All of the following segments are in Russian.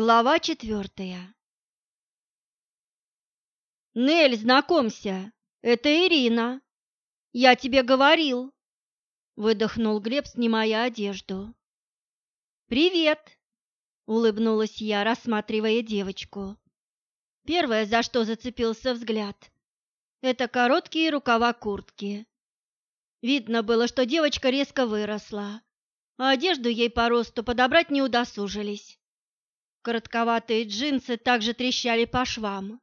Глава четвертая «Нель, знакомься, это Ирина. Я тебе говорил», — выдохнул Глеб, снимая одежду. «Привет», — улыбнулась я, рассматривая девочку. Первое, за что зацепился взгляд, — это короткие рукава куртки. Видно было, что девочка резко выросла, а одежду ей по росту подобрать не удосужились. Коротковатые джинсы также трещали по швам.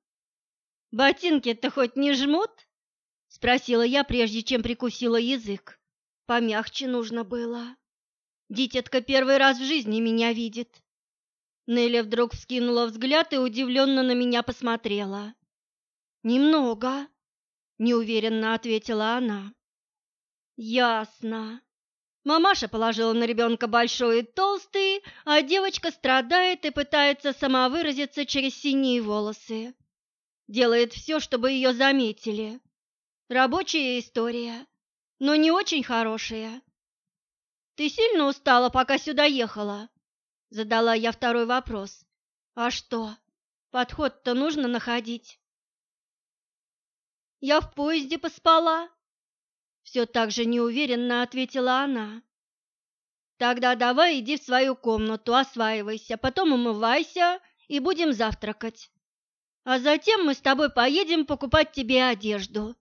«Ботинки-то хоть не жмут?» — спросила я, прежде чем прикусила язык. Помягче нужно было. Дитятка первый раз в жизни меня видит. Нелли вдруг вскинула взгляд и удивленно на меня посмотрела. «Немного», — неуверенно ответила она. «Ясно. Мамаша положила на ребенка большой и толстый, а девочка страдает и пытается самовыразиться через синие волосы. Делает все, чтобы ее заметили. Рабочая история, но не очень хорошая. «Ты сильно устала, пока сюда ехала?» Задала я второй вопрос. «А что, подход-то нужно находить?» «Я в поезде поспала», все так же неуверенно ответила она. Тогда давай иди в свою комнату, осваивайся, потом умывайся и будем завтракать. А затем мы с тобой поедем покупать тебе одежду.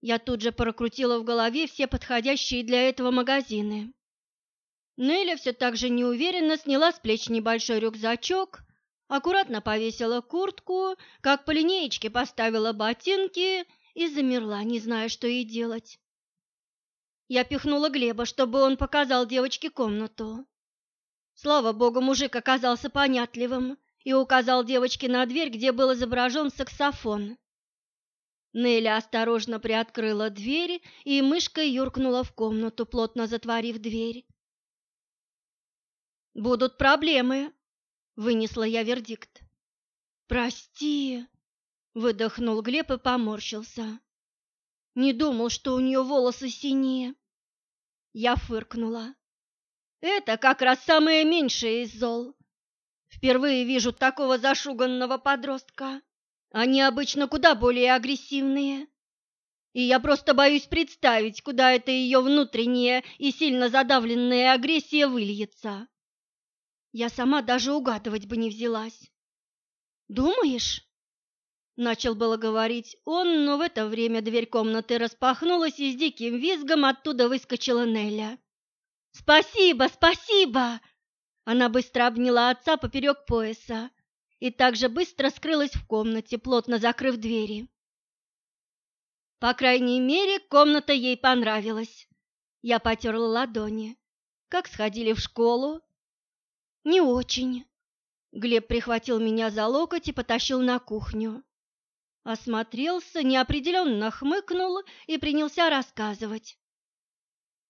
Я тут же прокрутила в голове все подходящие для этого магазины. Неля все так же неуверенно сняла с плеч небольшой рюкзачок, аккуратно повесила куртку, как по линеечке поставила ботинки и замерла, не зная, что ей делать. Я пихнула Глеба, чтобы он показал девочке комнату. Слава богу, мужик оказался понятливым и указал девочке на дверь, где был изображен саксофон. Неля осторожно приоткрыла дверь и мышкой юркнула в комнату, плотно затворив дверь. «Будут проблемы», — вынесла я вердикт. «Прости», — выдохнул Глеб и поморщился. Не думал, что у нее волосы синие. Я фыркнула. Это как раз самое меньшее из зол. Впервые вижу такого зашуганного подростка. Они обычно куда более агрессивные. И я просто боюсь представить, куда эта ее внутренняя и сильно задавленная агрессия выльется. Я сама даже угадывать бы не взялась. Думаешь? Начал было говорить он, но в это время дверь комнаты распахнулась, и с диким визгом оттуда выскочила Неля. «Спасибо, спасибо!» Она быстро обняла отца поперек пояса и также быстро скрылась в комнате, плотно закрыв двери. По крайней мере, комната ей понравилась. Я потерла ладони. Как сходили в школу? Не очень. Глеб прихватил меня за локоть и потащил на кухню. Осмотрелся, неопределенно хмыкнул и принялся рассказывать.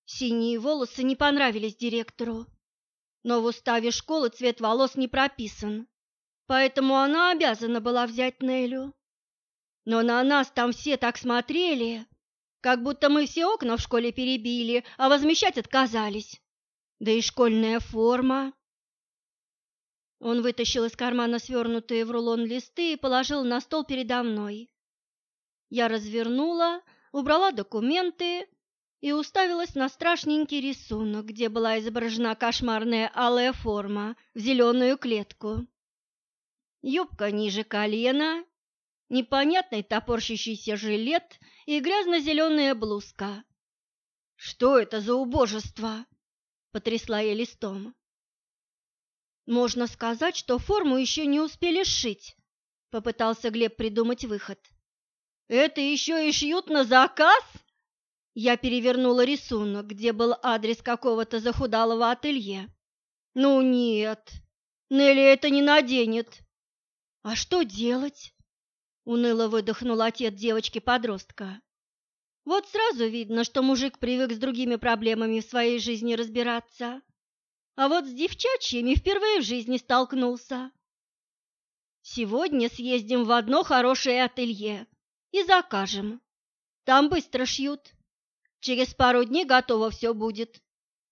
Синие волосы не понравились директору, но в уставе школы цвет волос не прописан, поэтому она обязана была взять Нелю. Но на нас там все так смотрели, как будто мы все окна в школе перебили, а возмещать отказались. Да и школьная форма. Он вытащил из кармана свернутые в рулон листы и положил на стол передо мной. Я развернула, убрала документы и уставилась на страшненький рисунок, где была изображена кошмарная алая форма в зеленую клетку. Юбка ниже колена, непонятный топорщащийся жилет и грязно-зеленая блузка. «Что это за убожество?» — потрясла я листом. Можно сказать, что форму еще не успели сшить, попытался Глеб придумать выход. Это еще и шьют на заказ? Я перевернула рисунок, где был адрес какого-то захудалого ателье. Ну нет, Нелли это не наденет. А что делать? Уныло выдохнул отец девочки-подростка. Вот сразу видно, что мужик привык с другими проблемами в своей жизни разбираться а вот с девчачьими впервые в жизни столкнулся. Сегодня съездим в одно хорошее ателье и закажем. Там быстро шьют. Через пару дней готово все будет,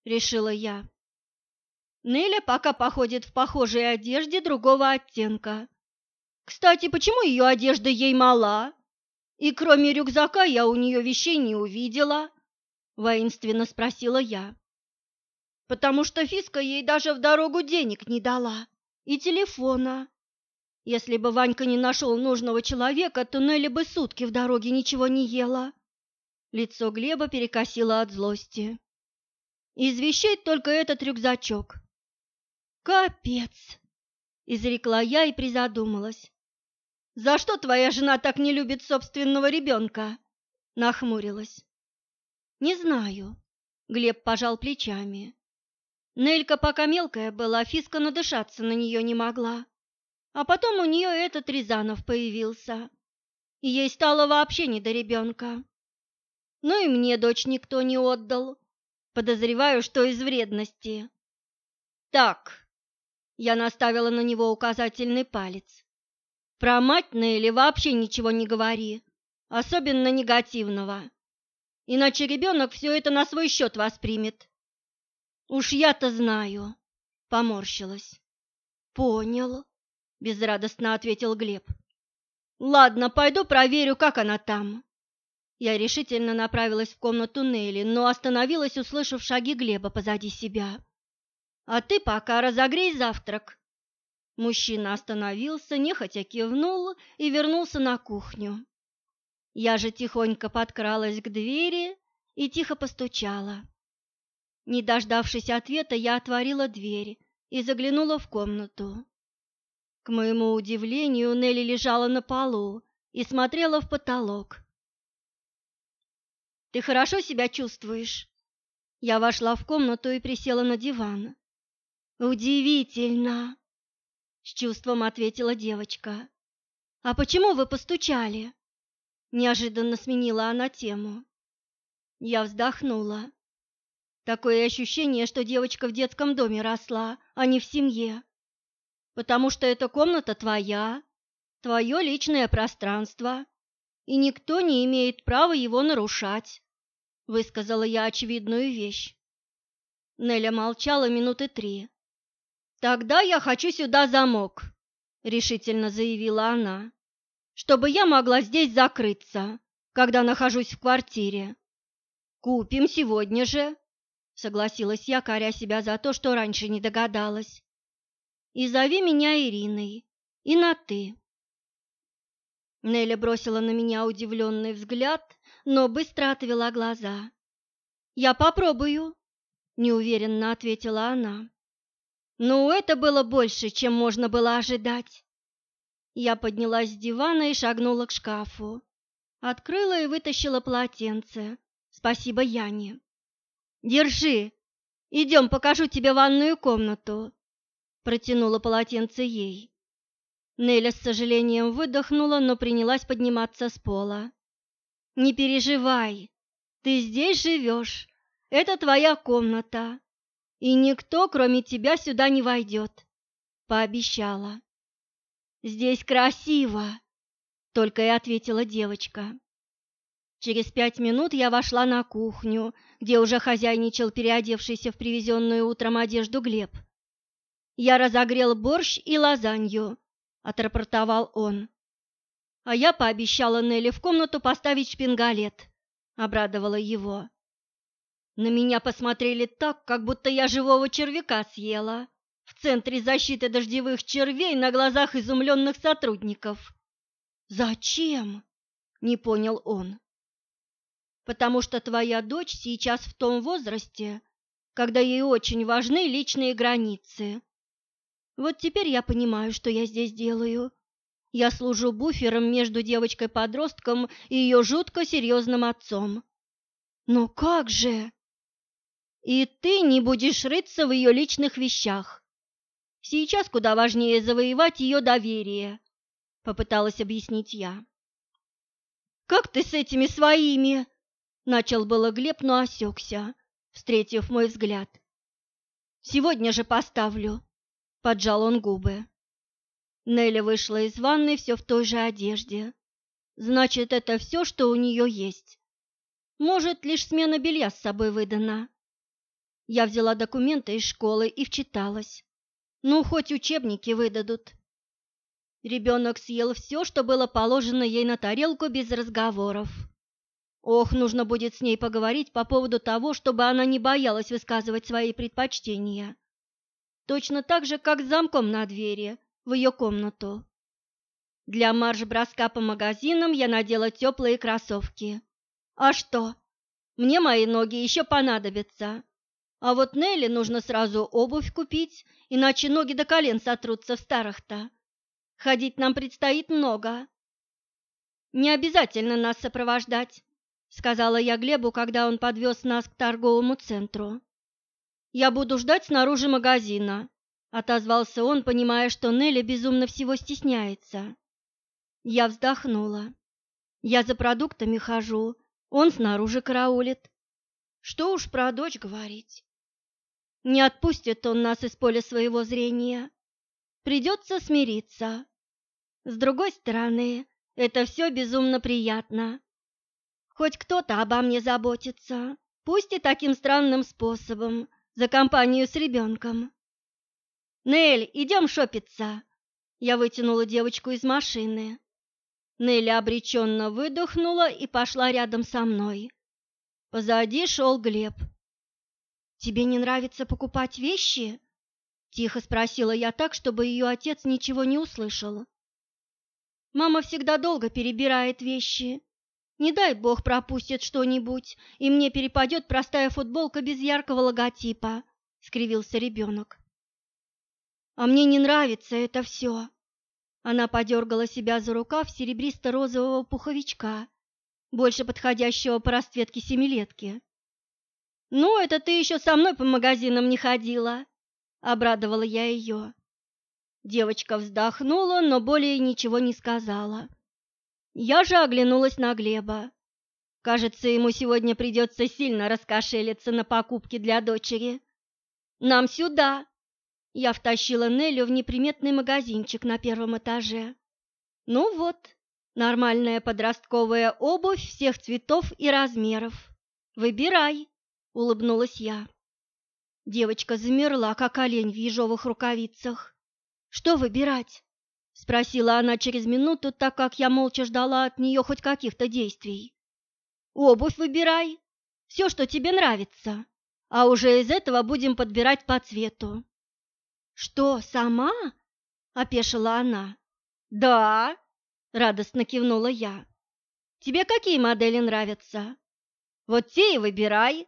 решила я. Неля пока походит в похожей одежде другого оттенка. Кстати, почему ее одежда ей мала? И кроме рюкзака я у нее вещей не увидела, воинственно спросила я. Потому что Фиска ей даже в дорогу денег не дала и телефона. Если бы Ванька не нашел нужного человека, то Нелли бы сутки в дороге ничего не ела. Лицо Глеба перекосило от злости. Из вещей только этот рюкзачок. Капец, изрекла я и призадумалась. За что твоя жена так не любит собственного ребенка? Нахмурилась. Не знаю. Глеб пожал плечами. Нелька пока мелкая была, Фиска надышаться на нее не могла. А потом у нее этот Рязанов появился. И ей стало вообще не до ребенка. Ну и мне дочь никто не отдал. Подозреваю, что из вредности. Так, я наставила на него указательный палец. Про мать Нелли вообще ничего не говори, особенно негативного. Иначе ребенок все это на свой счет воспримет. Уж я-то знаю, поморщилась. Понял, безрадостно ответил Глеб. Ладно, пойду проверю, как она там. Я решительно направилась в комнату Нелли, но остановилась, услышав шаги Глеба позади себя. А ты пока разогрей завтрак. Мужчина остановился, нехотя кивнул и вернулся на кухню. Я же тихонько подкралась к двери и тихо постучала. Не дождавшись ответа, я отворила дверь и заглянула в комнату. К моему удивлению, Нелли лежала на полу и смотрела в потолок. «Ты хорошо себя чувствуешь?» Я вошла в комнату и присела на диван. «Удивительно!» — с чувством ответила девочка. «А почему вы постучали?» Неожиданно сменила она тему. Я вздохнула. Такое ощущение, что девочка в детском доме росла, а не в семье. Потому что эта комната твоя, твое личное пространство, и никто не имеет права его нарушать, высказала я очевидную вещь. Неля молчала минуты три, «Тогда я хочу сюда замок», — решительно заявила она, «чтобы я могла здесь закрыться, когда нахожусь в квартире». «Купим сегодня же», — согласилась я, коря себя за то, что раньше не догадалась. «И зови меня Ириной, и на «ты». Неля бросила на меня удивленный взгляд, но быстро отвела глаза. «Я попробую», — неуверенно ответила она. Ну, это было больше, чем можно было ожидать. Я поднялась с дивана и шагнула к шкафу. Открыла и вытащила полотенце. Спасибо Яне. «Держи. Идем, покажу тебе ванную комнату». Протянула полотенце ей. Неля с сожалением выдохнула, но принялась подниматься с пола. «Не переживай. Ты здесь живешь. Это твоя комната и никто, кроме тебя, сюда не войдет», — пообещала. «Здесь красиво», — только и ответила девочка. Через пять минут я вошла на кухню, где уже хозяйничал переодевшийся в привезенную утром одежду Глеб. «Я разогрел борщ и лазанью», — отрапортовал он. «А я пообещала Нелли в комнату поставить шпингалет», — обрадовала его. На меня посмотрели так, как будто я живого червяка съела в центре защиты дождевых червей на глазах изумленных сотрудников. «Зачем?» — не понял он. «Потому что твоя дочь сейчас в том возрасте, когда ей очень важны личные границы. Вот теперь я понимаю, что я здесь делаю. Я служу буфером между девочкой-подростком и ее жутко серьезным отцом. Но как же? И ты не будешь рыться в ее личных вещах. Сейчас куда важнее завоевать ее доверие, попыталась объяснить я. Как ты с этими своими? Начал было Глеб, но осекся, встретив мой взгляд. Сегодня же поставлю, поджал он губы. Неля вышла из ванной все в той же одежде. Значит, это все, что у нее есть. Может, лишь смена белья с собой выдана. Я взяла документы из школы и вчиталась. Ну, хоть учебники выдадут. Ребенок съел все, что было положено ей на тарелку без разговоров. Ох, нужно будет с ней поговорить по поводу того, чтобы она не боялась высказывать свои предпочтения. Точно так же, как с замком на двери в ее комнату. Для марш-броска по магазинам я надела теплые кроссовки. А что? Мне мои ноги еще понадобятся. А вот Нелли нужно сразу обувь купить, иначе ноги до колен сотрутся в старых-то. Ходить нам предстоит много. Не обязательно нас сопровождать, сказала я Глебу, когда он подвез нас к торговому центру. Я буду ждать снаружи магазина, отозвался он, понимая, что Нелли безумно всего стесняется. Я вздохнула. Я за продуктами хожу, он снаружи караулит. Что уж про дочь говорить. Не отпустит он нас из поля своего зрения. Придется смириться. С другой стороны, это все безумно приятно. Хоть кто-то обо мне заботится, пусть и таким странным способом, за компанию с ребенком. «Нель, идем шопиться!» Я вытянула девочку из машины. Нелли обреченно выдохнула и пошла рядом со мной. Позади шел Глеб. «Тебе не нравится покупать вещи?» Тихо спросила я так, чтобы ее отец ничего не услышал. Мама всегда долго перебирает вещи. Не дай бог пропустит что-нибудь, и мне перепадет простая футболка без яркого логотипа, — скривился ребенок. А мне не нравится это все. Она подергала себя за рукав серебристо-розового пуховичка, больше подходящего по расцветке семилетки. «Ну, это ты еще со мной по магазинам не ходила», — обрадовала я ее. Девочка вздохнула, но более ничего не сказала. Я же оглянулась на Глеба. Кажется, ему сегодня придется сильно раскошелиться на покупки для дочери. «Нам сюда!» Я втащила Нелю в неприметный магазинчик на первом этаже. «Ну вот, нормальная подростковая обувь всех цветов и размеров. Выбирай!» — улыбнулась я. Девочка замерла, как олень в ежовых рукавицах. Что выбирать? Спросила она через минуту, так как я молча ждала от нее хоть каких-то действий. Обувь выбирай, все, что тебе нравится, а уже из этого будем подбирать по цвету. Что, сама? Опешила она. Да, радостно кивнула я. Тебе какие модели нравятся? Вот те и выбирай.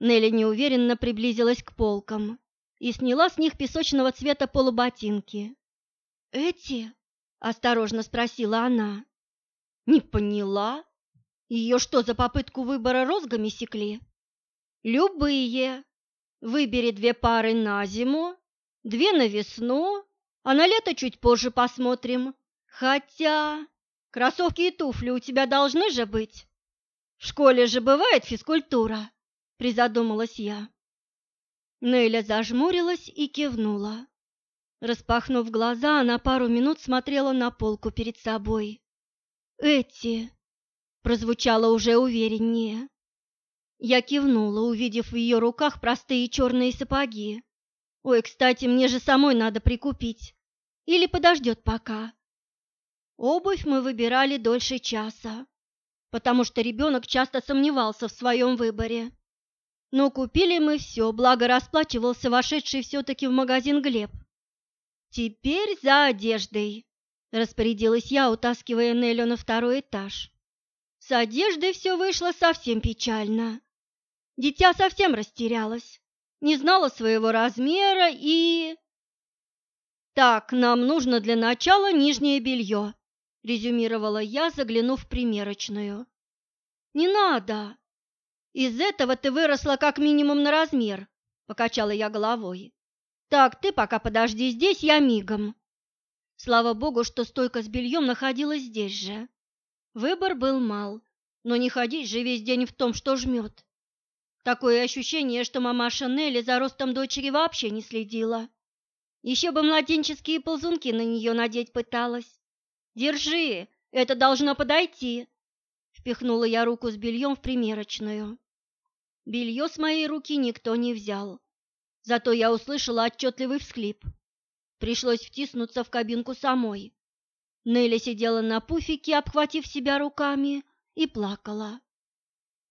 Нелли неуверенно приблизилась к полкам и сняла с них песочного цвета полуботинки. «Эти?» – осторожно спросила она. «Не поняла. Ее что, за попытку выбора розгами секли?» «Любые. Выбери две пары на зиму, две на весну, а на лето чуть позже посмотрим. Хотя кроссовки и туфли у тебя должны же быть. В школе же бывает физкультура», – призадумалась я. Неля зажмурилась и кивнула. Распахнув глаза, она пару минут смотрела на полку перед собой. «Эти!» – прозвучало уже увереннее. Я кивнула, увидев в ее руках простые черные сапоги. «Ой, кстати, мне же самой надо прикупить. Или подождет пока?» Обувь мы выбирали дольше часа, потому что ребенок часто сомневался в своем выборе. Но купили мы все, благо расплачивался вошедший все-таки в магазин Глеб. «Теперь за одеждой», – распорядилась я, утаскивая Нелю на второй этаж. С одеждой все вышло совсем печально. Дитя совсем растерялось, не знала своего размера и... «Так, нам нужно для начала нижнее белье», – резюмировала я, заглянув в примерочную. «Не надо!» Из этого ты выросла как минимум на размер, покачала я головой. Так, ты пока подожди здесь, я мигом. Слава богу, что стойка с бельем находилась здесь же. Выбор был мал, но не ходить же весь день в том, что жмет. Такое ощущение, что мамаша Нелли за ростом дочери вообще не следила. Еще бы младенческие ползунки на нее надеть пыталась. Держи, это должно подойти. Впихнула я руку с бельем в примерочную. Белье с моей руки никто не взял. Зато я услышала отчетливый всхлип. Пришлось втиснуться в кабинку самой. Нелли сидела на пуфике, обхватив себя руками, и плакала.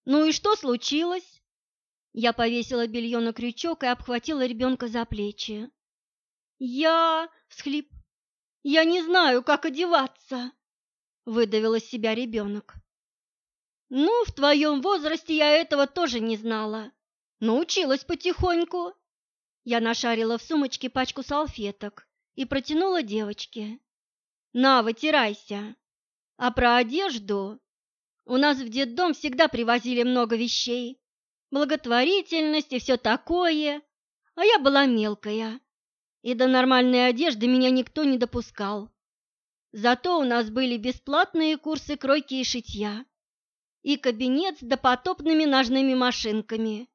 «Ну и что случилось?» Я повесила белье на крючок и обхватила ребенка за плечи. «Я...» — всхлип. «Я не знаю, как одеваться!» — выдавил из себя ребенок. «Ну, в твоем возрасте я этого тоже не знала. Научилась потихоньку». Я нашарила в сумочке пачку салфеток и протянула девочке. «На, вытирайся. А про одежду? У нас в детдом всегда привозили много вещей. Благотворительность и все такое. А я была мелкая. И до нормальной одежды меня никто не допускал. Зато у нас были бесплатные курсы кройки и шитья. И кабинет с допотопными ножными машинками.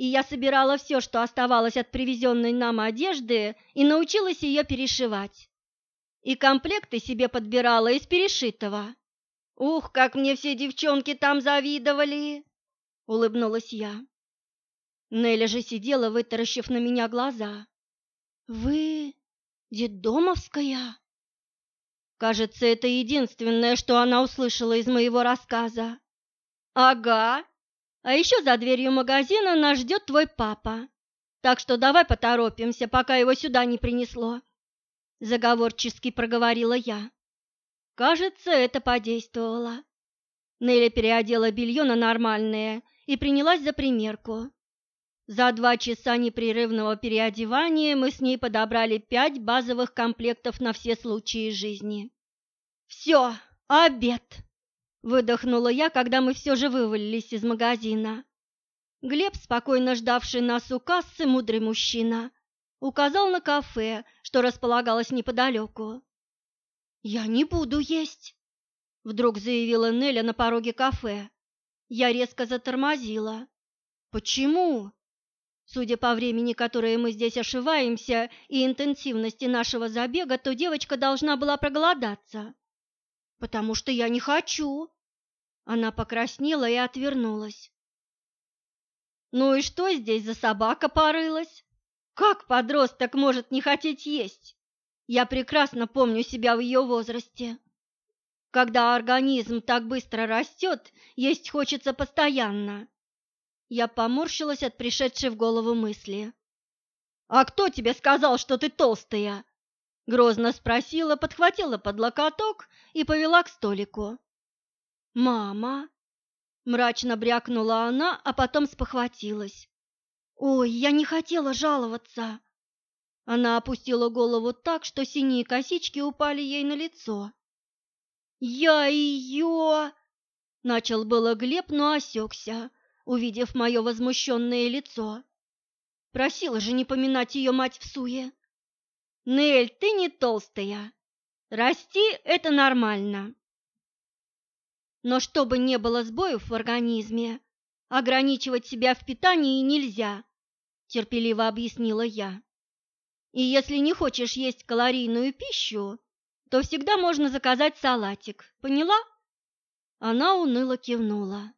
И я собирала все, что оставалось от привезенной нам одежды, и научилась ее перешивать и комплекты себе подбирала из перешитого. Ух, как мне все девчонки там завидовали, улыбнулась я. Неля же сидела, вытаращив на меня глаза. Вы детдомовская? Кажется, это единственное, что она услышала из моего рассказа. Ага. А еще за дверью магазина нас ждет твой папа. Так что давай поторопимся, пока его сюда не принесло заговорчески проговорила я. Кажется, это подействовало. Нелли переодела белье на нормальное и принялась за примерку. За два часа непрерывного переодевания мы с ней подобрали пять базовых комплектов на все случаи жизни. «Все, обед!» – выдохнула я, когда мы все же вывалились из магазина. Глеб, спокойно ждавший нас у кассы, мудрый мужчина, указал на кафе, что располагалось неподалеку. «Я не буду есть», — вдруг заявила Неля на пороге кафе. Я резко затормозила. «Почему?» Судя по времени, которое мы здесь ошиваемся, и интенсивности нашего забега, то девочка должна была проголодаться. «Потому что я не хочу!» Она покраснела и отвернулась. «Ну и что здесь за собака порылась?» Как подросток может не хотеть есть? Я прекрасно помню себя в ее возрасте. Когда организм так быстро растет, есть хочется постоянно. Я поморщилась от пришедшей в голову мысли. «А кто тебе сказал, что ты толстая?» Грозно спросила, подхватила под локоток и повела к столику. «Мама!» Мрачно брякнула она, а потом спохватилась. «Ой, я не хотела жаловаться!» Она опустила голову так, что синие косички упали ей на лицо. «Я ее...» — начал было Глеб, но осекся, увидев мое возмущенное лицо. Просила же не поминать ее мать в суе. «Нель, ты не толстая. Расти — это нормально. Но чтобы не было сбоев в организме, ограничивать себя в питании нельзя терпеливо объяснила я. И если не хочешь есть калорийную пищу, то всегда можно заказать салатик. Поняла? Она уныло кивнула.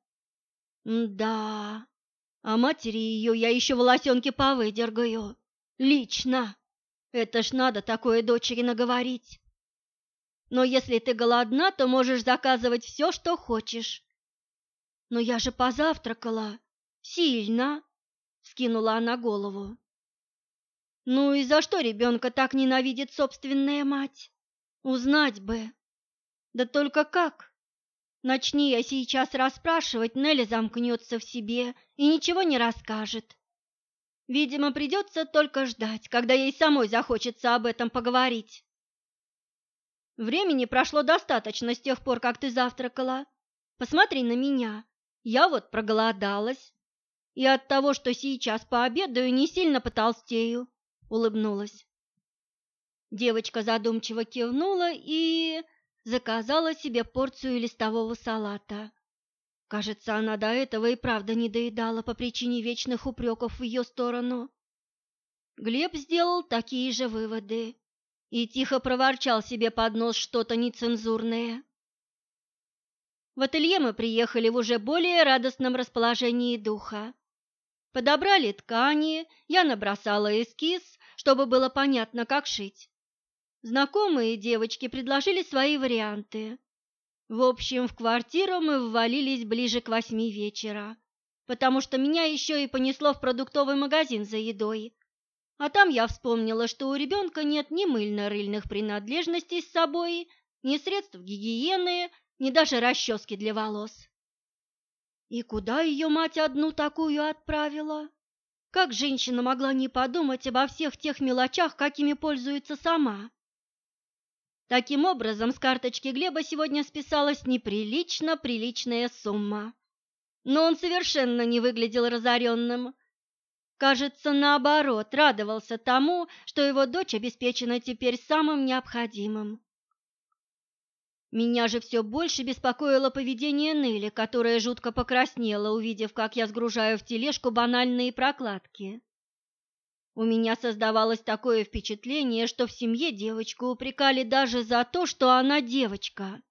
Да, а матери ее я еще волосенки повыдергаю. Лично. Это ж надо такое дочери наговорить. Но если ты голодна, то можешь заказывать все, что хочешь. Но я же позавтракала. Сильно. Скинула она голову. Ну и за что ребенка так ненавидит собственная мать? Узнать бы. Да только как? Начни я сейчас расспрашивать, Нелли замкнется в себе и ничего не расскажет. Видимо, придется только ждать, когда ей самой захочется об этом поговорить. Времени прошло достаточно с тех пор, как ты завтракала. Посмотри на меня. Я вот проголодалась и от того, что сейчас пообедаю, не сильно потолстею, улыбнулась. Девочка задумчиво кивнула и заказала себе порцию листового салата. Кажется, она до этого и правда не доедала по причине вечных упреков в ее сторону. Глеб сделал такие же выводы и тихо проворчал себе под нос что-то нецензурное. В ателье мы приехали в уже более радостном расположении духа. Подобрали ткани, я набросала эскиз, чтобы было понятно, как шить. Знакомые девочки предложили свои варианты. В общем, в квартиру мы ввалились ближе к восьми вечера, потому что меня еще и понесло в продуктовый магазин за едой. А там я вспомнила, что у ребенка нет ни мыльно-рыльных принадлежностей с собой, ни средств гигиены, ни даже расчески для волос. И куда ее мать одну такую отправила? Как женщина могла не подумать обо всех тех мелочах, какими пользуется сама? Таким образом, с карточки Глеба сегодня списалась неприлично приличная сумма. Но он совершенно не выглядел разоренным. Кажется, наоборот, радовался тому, что его дочь обеспечена теперь самым необходимым. Меня же все больше беспокоило поведение Нелли, которая жутко покраснела, увидев, как я сгружаю в тележку банальные прокладки. У меня создавалось такое впечатление, что в семье девочку упрекали даже за то, что она девочка.